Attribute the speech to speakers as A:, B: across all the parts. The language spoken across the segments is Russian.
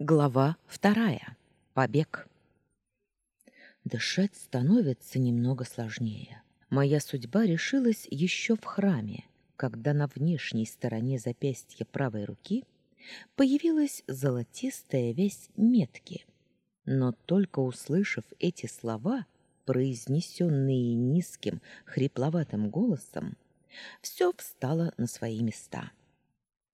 A: Глава вторая. Побег. Дышать становится немного сложнее. Моя судьба решилась еще в храме, когда на внешней стороне запястья правой руки появилась золотистая весь метки. Но только услышав эти слова, произнесенные низким, хрипловатым голосом, все встало на свои места.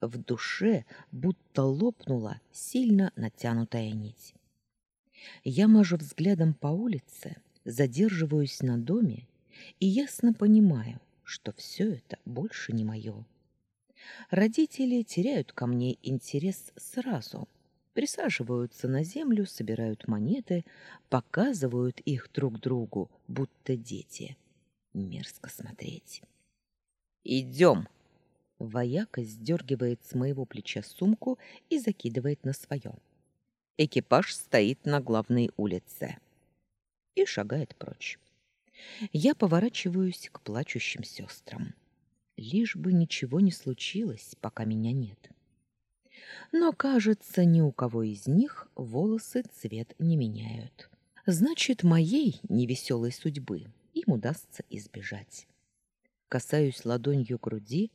A: В душе будто лопнула сильно натянутая нить. Я мажу взглядом по улице, задерживаюсь на доме и ясно понимаю, что все это больше не мое. Родители теряют ко мне интерес сразу, присаживаются на землю, собирают монеты, показывают их друг другу, будто дети. Мерзко смотреть. «Идем!» Вояка сдергивает с моего плеча сумку и закидывает на свое. Экипаж стоит на главной улице. И шагает прочь. Я поворачиваюсь к плачущим сестрам. Лишь бы ничего не случилось, пока меня нет. Но, кажется, ни у кого из них волосы цвет не меняют. Значит, моей невеселой судьбы им удастся избежать. Касаюсь ладонью груди,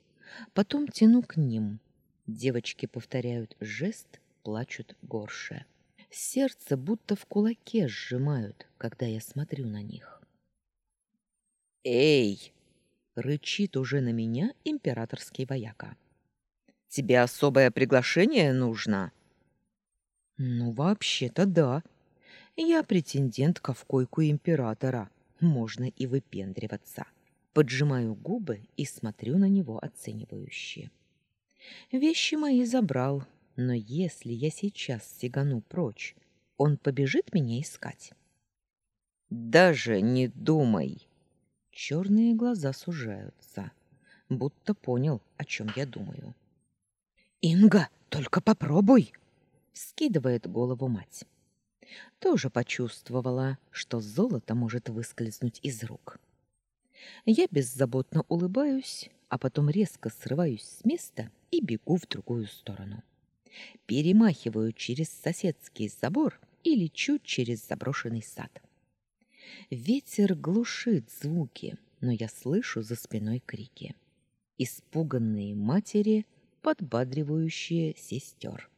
A: Потом тяну к ним. Девочки повторяют жест, плачут горше. Сердце будто в кулаке сжимают, когда я смотрю на них. «Эй!» — рычит уже на меня императорский вояка. «Тебе особое приглашение нужно?» «Ну, вообще-то да. Я претендентка в койку императора. Можно и выпендриваться». Поджимаю губы и смотрю на него оценивающе. Вещи мои забрал, но если я сейчас сигану прочь, он побежит меня искать. Даже не думай. Черные глаза сужаются, будто понял, о чем я думаю. Инга, только попробуй, скидывает голову мать. Тоже почувствовала, что золото может выскользнуть из рук. Я беззаботно улыбаюсь, а потом резко срываюсь с места и бегу в другую сторону. Перемахиваю через соседский забор и лечу через заброшенный сад. Ветер глушит звуки, но я слышу за спиной крики. Испуганные матери, подбадривающие сестер.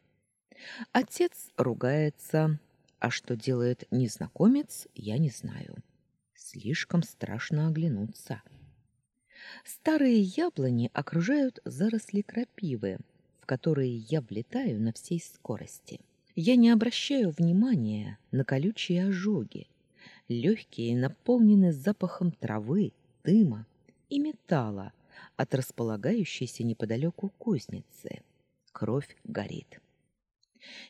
A: Отец ругается, а что делает незнакомец, я не знаю. Слишком страшно оглянуться. Старые яблони окружают заросли крапивы, в которые я влетаю на всей скорости. Я не обращаю внимания на колючие ожоги. Легкие наполнены запахом травы, дыма и металла от располагающейся неподалеку кузницы. Кровь горит.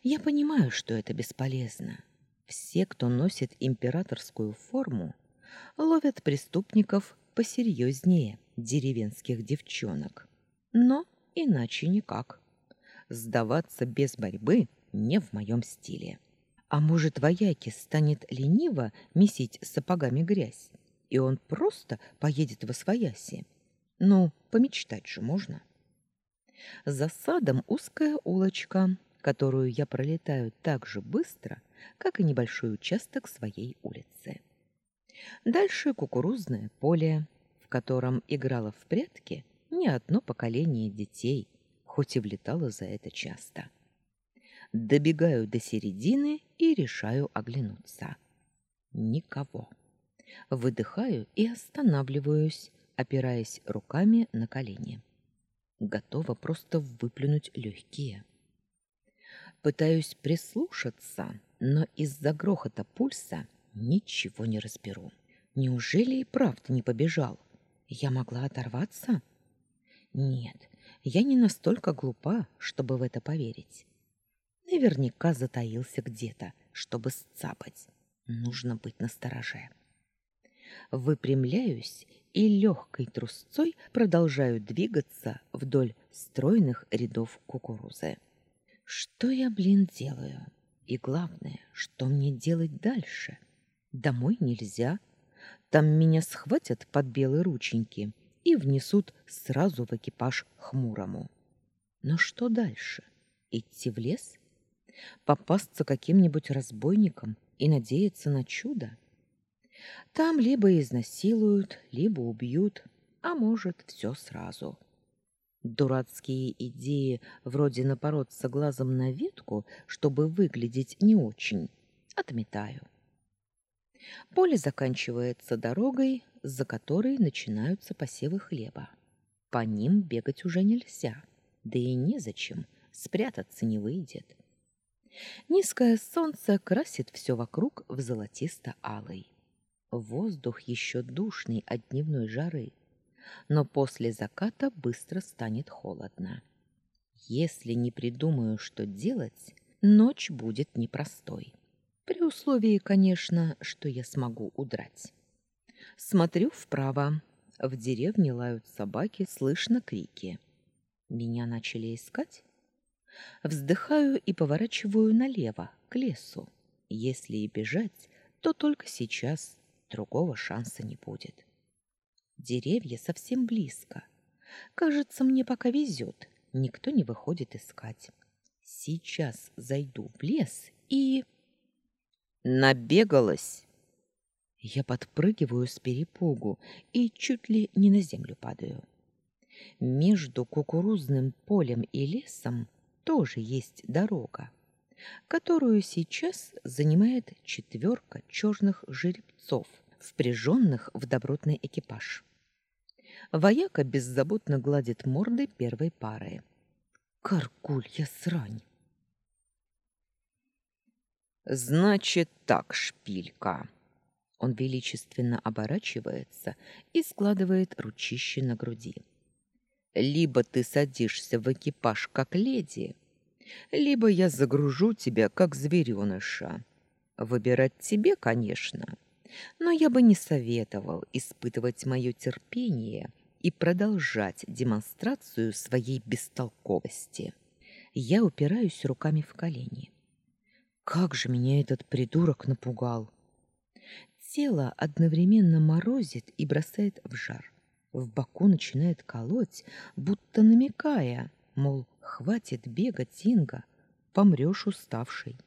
A: Я понимаю, что это бесполезно. Все, кто носит императорскую форму, ловят преступников посерьезнее деревенских девчонок. Но иначе никак. Сдаваться без борьбы не в моем стиле. А может, вояке станет лениво месить сапогами грязь, и он просто поедет во свояси? Ну, помечтать же можно. За садом узкая улочка, которую я пролетаю так же быстро, как и небольшой участок своей улицы. Дальше кукурузное поле, в котором играло в прятки не одно поколение детей, хоть и влетало за это часто. Добегаю до середины и решаю оглянуться. Никого. Выдыхаю и останавливаюсь, опираясь руками на колени. Готова просто выплюнуть легкие. Пытаюсь прислушаться, но из-за грохота пульса Ничего не разберу. Неужели и правда не побежал? Я могла оторваться? Нет, я не настолько глупа, чтобы в это поверить. Наверняка затаился где-то, чтобы сцапать. Нужно быть настороже. Выпрямляюсь и легкой трусцой продолжаю двигаться вдоль стройных рядов кукурузы. Что я, блин, делаю? И главное, что мне делать дальше? — Домой нельзя. Там меня схватят под белые рученьки и внесут сразу в экипаж хмурому. Но что дальше? Идти в лес? Попасться каким-нибудь разбойником и надеяться на чудо? Там либо изнасилуют, либо убьют, а может, все сразу. Дурацкие идеи, вроде напороться глазом на ветку, чтобы выглядеть не очень, отметаю. Поле заканчивается дорогой, за которой начинаются посевы хлеба. По ним бегать уже нельзя, да и незачем, спрятаться не выйдет. Низкое солнце красит все вокруг в золотисто-алый. Воздух еще душный от дневной жары, но после заката быстро станет холодно. Если не придумаю, что делать, ночь будет непростой. При условии, конечно, что я смогу удрать. Смотрю вправо. В деревне лают собаки, слышно крики. Меня начали искать? Вздыхаю и поворачиваю налево, к лесу. Если и бежать, то только сейчас, другого шанса не будет. Деревья совсем близко. Кажется, мне пока везет, никто не выходит искать. Сейчас зайду в лес и... Набегалась. Я подпрыгиваю с перепугу и чуть ли не на землю падаю. Между кукурузным полем и лесом тоже есть дорога, которую сейчас занимает четверка черных жеребцов, впряженных в добротный экипаж. Вояка беззаботно гладит мордой первой пары. Каркулья срань! «Значит так, шпилька!» Он величественно оборачивается и складывает ручище на груди. «Либо ты садишься в экипаж как леди, либо я загружу тебя как звереныша. Выбирать тебе, конечно, но я бы не советовал испытывать мое терпение и продолжать демонстрацию своей бестолковости. Я упираюсь руками в колени. Как же меня этот придурок напугал! Тело одновременно морозит и бросает в жар. В боку начинает колоть, будто намекая, мол, хватит бегать, Инга, помрешь уставший.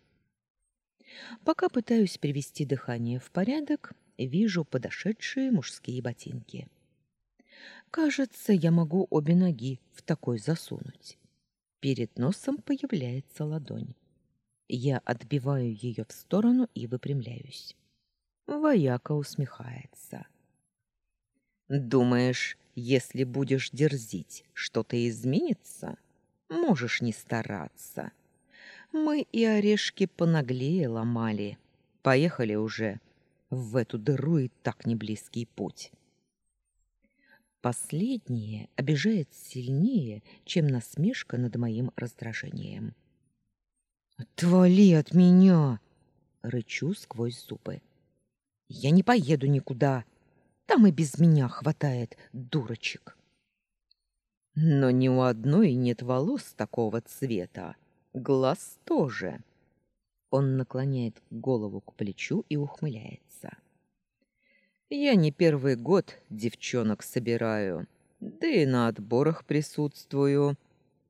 A: Пока пытаюсь привести дыхание в порядок, вижу подошедшие мужские ботинки. Кажется, я могу обе ноги в такой засунуть. Перед носом появляется ладонь. Я отбиваю ее в сторону и выпрямляюсь. Вояка усмехается. Думаешь, если будешь дерзить, что-то изменится? Можешь не стараться. Мы и орешки понаглее ломали. Поехали уже в эту дыру и так неблизкий путь. Последнее обижает сильнее, чем насмешка над моим раздражением. «Отвали от меня!» — рычу сквозь зубы. «Я не поеду никуда. Там и без меня хватает дурочек». Но ни у одной нет волос такого цвета. Глаз тоже. Он наклоняет голову к плечу и ухмыляется. Я не первый год девчонок собираю, да и на отборах присутствую,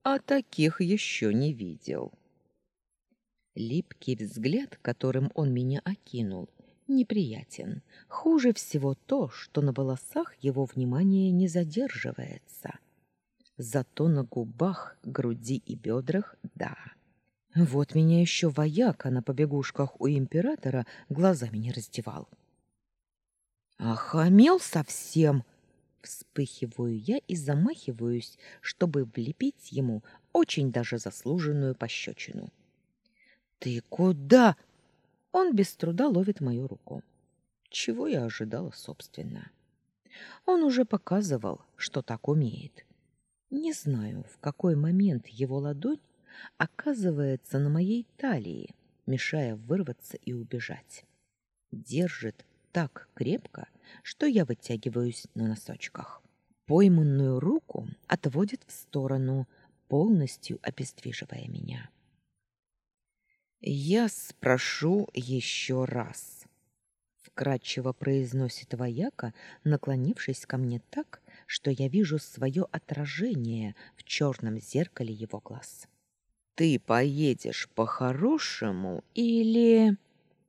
A: а таких еще не видел. Липкий взгляд, которым он меня окинул, неприятен. Хуже всего то, что на волосах его внимание не задерживается. Зато на губах, груди и бедрах — да. Вот меня еще вояка на побегушках у императора глазами не раздевал. Охамел совсем! Вспыхиваю я и замахиваюсь, чтобы влепить ему очень даже заслуженную пощечину. «Ты куда?» Он без труда ловит мою руку. Чего я ожидала, собственно? Он уже показывал, что так умеет. Не знаю, в какой момент его ладонь оказывается на моей талии, мешая вырваться и убежать. Держит так крепко, что я вытягиваюсь на носочках. Пойманную руку отводит в сторону, полностью обездвиживая меня. «Я спрошу еще раз», — вкратчиво произносит вояка, наклонившись ко мне так, что я вижу свое отражение в черном зеркале его глаз. Ты поедешь по-хорошему или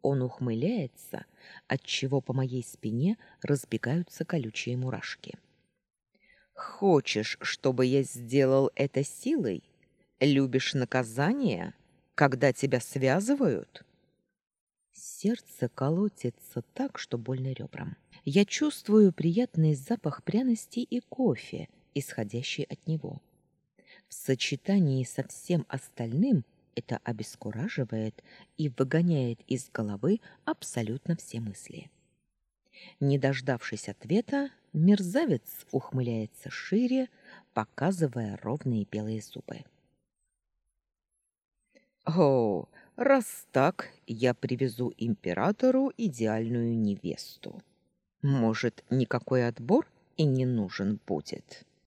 A: Он ухмыляется, отчего по моей спине разбегаются колючие мурашки. Хочешь, чтобы я сделал это силой? Любишь наказание, когда тебя связывают? Сердце колотится так, что больно ребрам. Я чувствую приятный запах пряностей и кофе, исходящий от него. В сочетании со всем остальным это обескураживает и выгоняет из головы абсолютно все мысли. Не дождавшись ответа, мерзавец ухмыляется шире, показывая ровные белые зубы. «О, раз так, я привезу императору идеальную невесту. Может, никакой отбор и не нужен будет?»